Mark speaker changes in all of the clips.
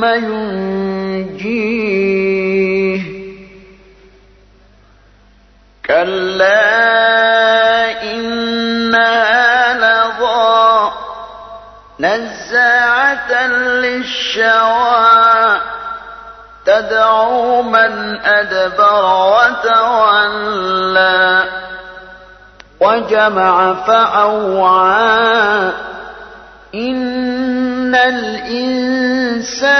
Speaker 1: ثم ينجيه. كلا إنها لظى نزاعة للشوى. تدعو من أدبر وتولى. وجمع فأوعى. إن الإنسان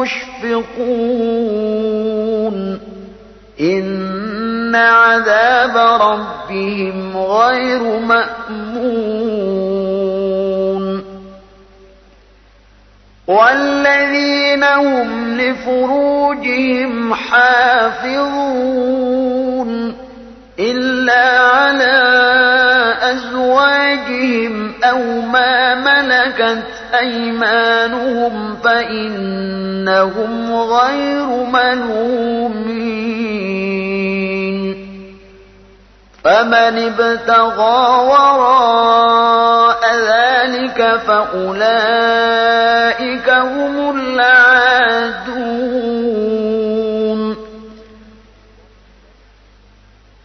Speaker 1: مشفقون إن عذاب ربهم غير مأمون. والذين هم لفروجهم حافظون. إلا على أزواجهم أو ما ملكت أيمانهم فإنهم غير ملومين. فمن ابتغى وراء ذلك فأولئك هم العادون.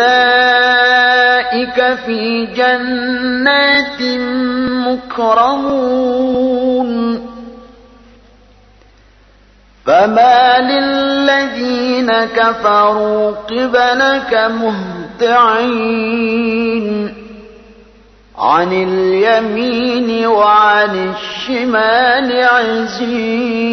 Speaker 1: أولئك في جنات مكرمون. فما للذين كفروا قبلك مهتعين عن اليمين وعن الشمال عزين.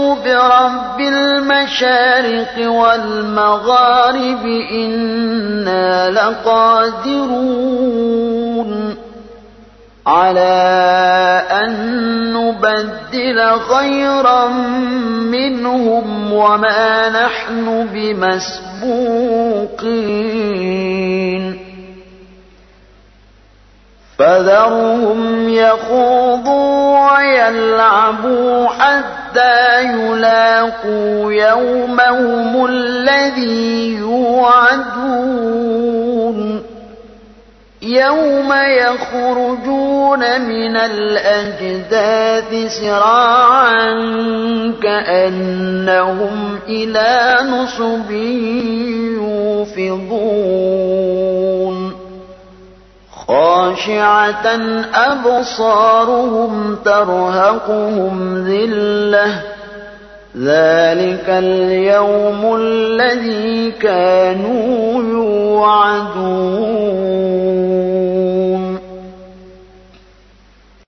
Speaker 1: المشارق والمغارب إنا لقادرون على أن نبدل خيرا منهم وما نحن بمسبوقين. فذرهم يخوضوا ويلعبوا حتى يلاقوا يومهم الذي يوعدون. يوم يخرجون من الأجداث سراعا كأنهم إلى نصب يوفضون. خاشعة أبصارهم ترهقهم ذلة ذلك اليوم الذي كانوا يوعدون.